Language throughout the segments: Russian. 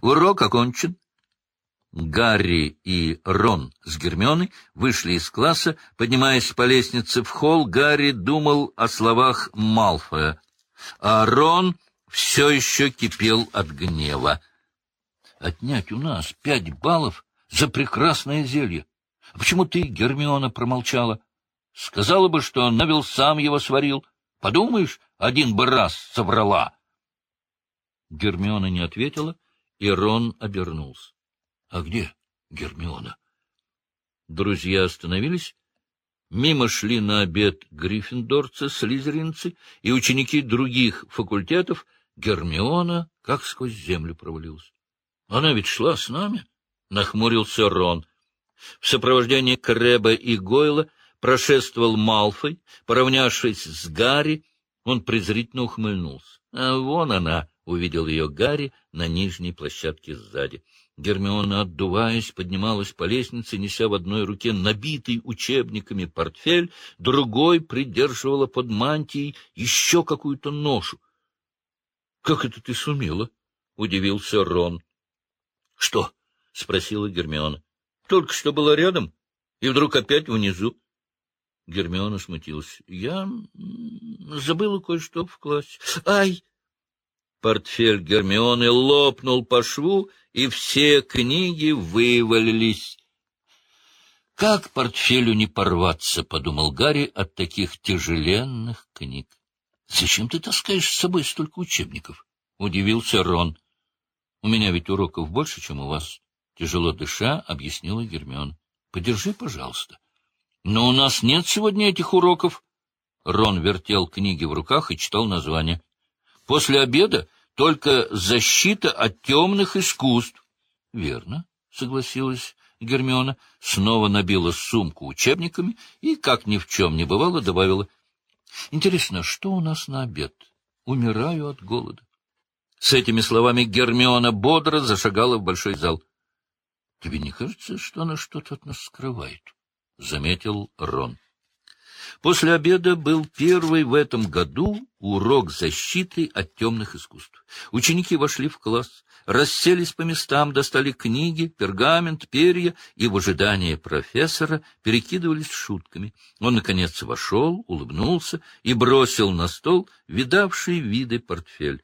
Урок окончен. Гарри и Рон с Гермионой вышли из класса. Поднимаясь по лестнице в холл, Гарри думал о словах Малфоя, а Рон все еще кипел от гнева. «Отнять у нас пять баллов за прекрасное зелье. А почему ты, Гермиона, промолчала? Сказала бы, что Навил сам его сварил. Подумаешь, один бы раз соврала». Гермиона не ответила, и Рон обернулся. — А где Гермиона? Друзья остановились. Мимо шли на обед гриффиндорцы, слизеринцы и ученики других факультетов. Гермиона как сквозь землю провалилась. — Она ведь шла с нами, — нахмурился Рон. В сопровождении Крэба и Гойла прошествовал Малфой, поравнявшись с Гарри, он презрительно ухмыльнулся. — А вон она, — увидел ее Гарри на нижней площадке сзади. Гермиона, отдуваясь, поднималась по лестнице, неся в одной руке набитый учебниками портфель, другой придерживала под мантией еще какую-то ношу. — Как это ты сумела? — удивился Рон. — Что? — спросила Гермиона. — Только что была рядом, и вдруг опять внизу. Гермиона смутилась. — Я забыла кое-что в классе. — Ай! Портфель Гермионы лопнул по шву, и все книги вывалились. «Как портфелю не порваться?» — подумал Гарри от таких тяжеленных книг. «Зачем ты таскаешь с собой столько учебников?» — удивился Рон. «У меня ведь уроков больше, чем у вас», — тяжело дыша объяснила Гермиона. «Подержи, пожалуйста». «Но у нас нет сегодня этих уроков». Рон вертел книги в руках и читал названия. «После обеда только защита от темных искусств. — Верно, — согласилась Гермиона, снова набила сумку учебниками и, как ни в чем не бывало, добавила. — Интересно, что у нас на обед? Умираю от голода. С этими словами Гермиона бодро зашагала в большой зал. — Тебе не кажется, что она что-то от нас скрывает? — заметил Рон. После обеда был первый в этом году урок защиты от темных искусств. Ученики вошли в класс, расселись по местам, достали книги, пергамент, перья и в ожидании профессора перекидывались шутками. Он, наконец, вошел, улыбнулся и бросил на стол видавший виды портфель.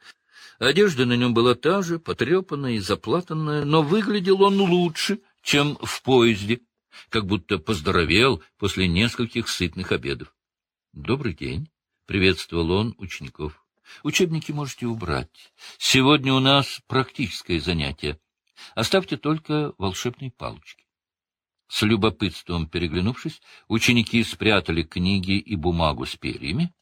Одежда на нем была та же, потрепанная и заплатанная, но выглядел он лучше, чем в поезде как будто поздоровел после нескольких сытных обедов. — Добрый день, — приветствовал он учеников. — Учебники можете убрать. Сегодня у нас практическое занятие. Оставьте только волшебные палочки. С любопытством переглянувшись, ученики спрятали книги и бумагу с перьями.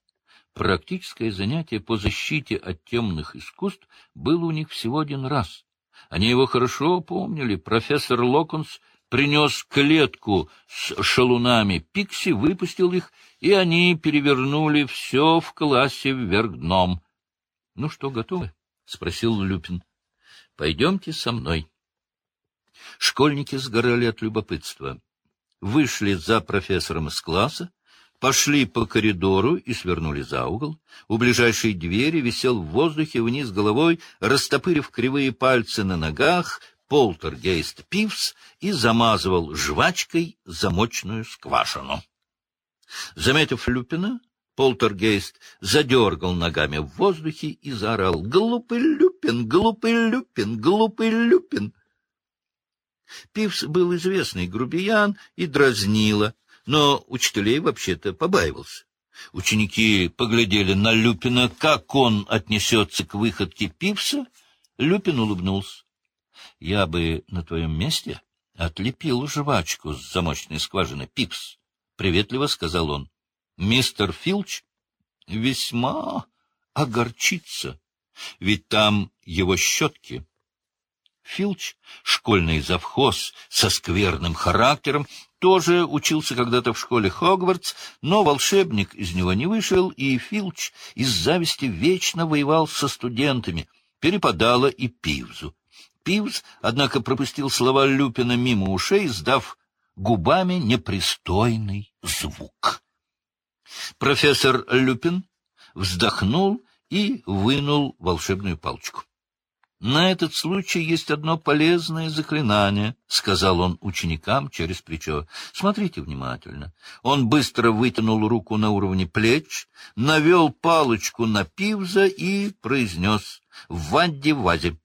Практическое занятие по защите от темных искусств было у них всего один раз. Они его хорошо помнили. Профессор Локонс принес клетку с шалунами Пикси, выпустил их, и они перевернули все в классе вверх дном. — Ну что, готовы? — спросил Люпин. — Пойдемте со мной. Школьники сгорали от любопытства. Вышли за профессором из класса, пошли по коридору и свернули за угол. У ближайшей двери висел в воздухе вниз головой, растопырив кривые пальцы на ногах, полтергейст Пивс и замазывал жвачкой замочную сквашину. Заметив Люпина, полтергейст задергал ногами в воздухе и заорал «Глупый Люпин! Глупый Люпин! Глупый Люпин!» Пивс был известный грубиян и дразнило, но учителей вообще-то побаивался. Ученики поглядели на Люпина, как он отнесется к выходке Пивса. Люпин улыбнулся. Я бы на твоем месте отлепил жвачку с замочной скважины, Пипс, — приветливо сказал он. Мистер Филч весьма огорчится, ведь там его щетки. Филч, школьный завхоз со скверным характером, тоже учился когда-то в школе Хогвартс, но волшебник из него не вышел, и Филч из зависти вечно воевал со студентами, перепадало и Пивзу. Пивз, однако, пропустил слова Люпина мимо ушей, сдав губами непристойный звук. Профессор Люпин вздохнул и вынул волшебную палочку. На этот случай есть одно полезное заклинание, — сказал он ученикам через плечо. Смотрите внимательно. Он быстро вытянул руку на уровне плеч, навел палочку на пивза и произнес «В ванде вазе».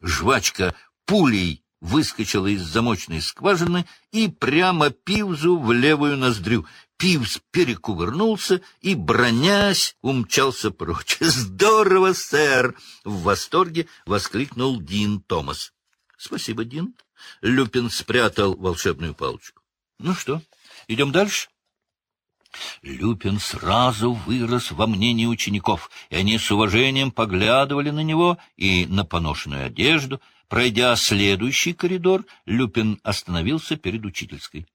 Жвачка пулей выскочила из замочной скважины и прямо пивзу в левую ноздрю. Пивз перекувырнулся и, бронясь, умчался прочь. — Здорово, сэр! — в восторге воскликнул Дин Томас. — Спасибо, Дин. Люпин спрятал волшебную палочку. — Ну что, идем дальше? Люпин сразу вырос во мнении учеников, и они с уважением поглядывали на него и на поношенную одежду. Пройдя следующий коридор, Люпин остановился перед учительской.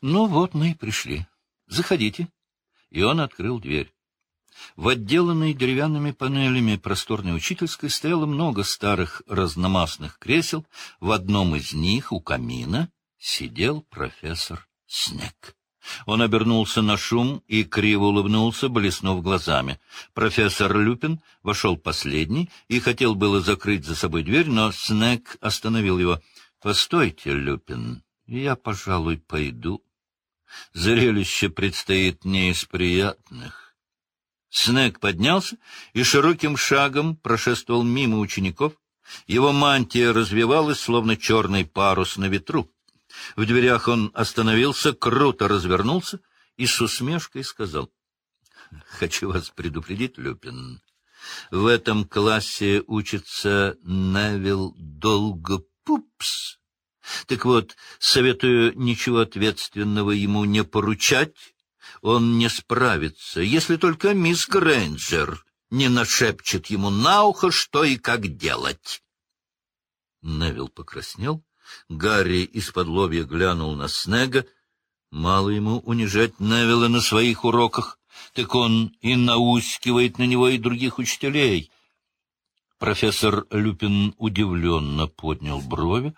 Ну вот мы и пришли. Заходите. И он открыл дверь. В отделанной деревянными панелями просторной учительской стояло много старых разномастных кресел. В одном из них, у камина, сидел профессор Снег. Он обернулся на шум и криво улыбнулся, блеснув глазами. Профессор Люпин вошел последний и хотел было закрыть за собой дверь, но Снег остановил его. — Постойте, Люпин, я, пожалуй, пойду. Зрелище предстоит не из приятных. Снег поднялся и широким шагом прошествовал мимо учеников. Его мантия развивалась, словно черный парус на ветру. В дверях он остановился, круто развернулся и с усмешкой сказал. — Хочу вас предупредить, Люпин. В этом классе учится Невил Долгопупс. Так вот, советую ничего ответственного ему не поручать, он не справится, если только мисс Грэнджер не нашепчет ему на ухо, что и как делать. Невил покраснел, Гарри из-под лобья глянул на Снега. Мало ему унижать Невилла на своих уроках, так он и наускивает на него и других учителей. Профессор Люпин удивленно поднял брови,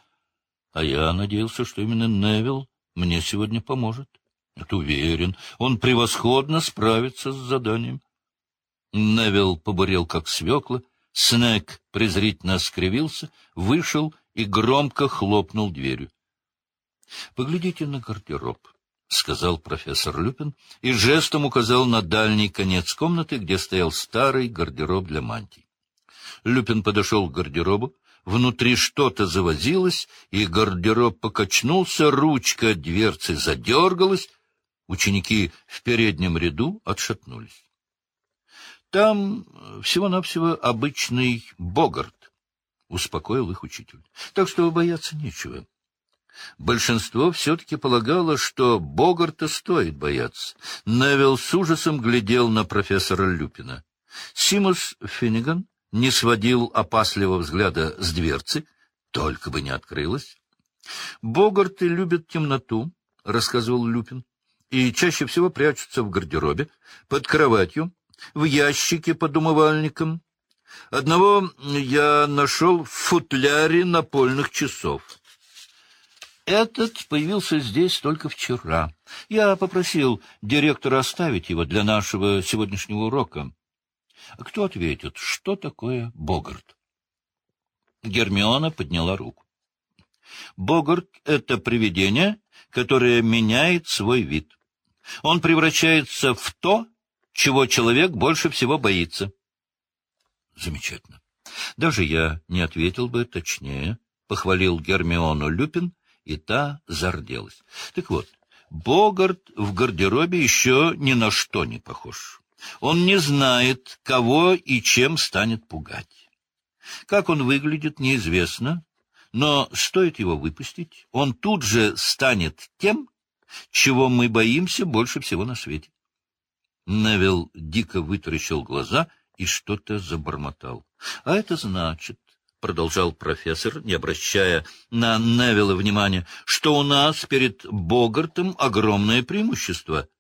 а я надеялся, что именно Невилл мне сегодня поможет. Это уверен, он превосходно справится с заданием. Невилл побурел, как свекла, Снег презрительно скривился, вышел и громко хлопнул дверью. — Поглядите на гардероб, — сказал профессор Люпин и жестом указал на дальний конец комнаты, где стоял старый гардероб для мантий. Люпин подошел к гардеробу, Внутри что-то завозилось, и гардероб покачнулся, ручка дверцы задергалась, ученики в переднем ряду отшатнулись. Там всего-навсего обычный Богарт, — успокоил их учитель. Так что бояться нечего. Большинство все-таки полагало, что Богарта стоит бояться. Невил с ужасом глядел на профессора Люпина. Симус Финниган не сводил опасливого взгляда с дверцы, только бы не открылась. — Богарты любят темноту, — рассказывал Люпин, — и чаще всего прячутся в гардеробе, под кроватью, в ящике под умывальником. Одного я нашел в футляре напольных часов. Этот появился здесь только вчера. Я попросил директора оставить его для нашего сегодняшнего урока. Кто ответит, что такое Богарт? Гермиона подняла руку. Богарт — это привидение, которое меняет свой вид. Он превращается в то, чего человек больше всего боится. Замечательно. Даже я не ответил бы точнее, — похвалил Гермиону Люпин, и та зарделась. Так вот, Богарт в гардеробе еще ни на что не похож. Он не знает, кого и чем станет пугать. Как он выглядит, неизвестно, но стоит его выпустить, он тут же станет тем, чего мы боимся больше всего на свете. Невил дико вытаращил глаза и что-то забормотал. — А это значит, — продолжал профессор, не обращая на Невилла внимания, — что у нас перед Богартом огромное преимущество —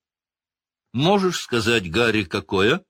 Можешь сказать, Гарри, какое?